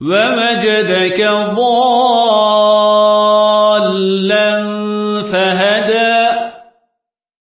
ووجدك ضالا فهدى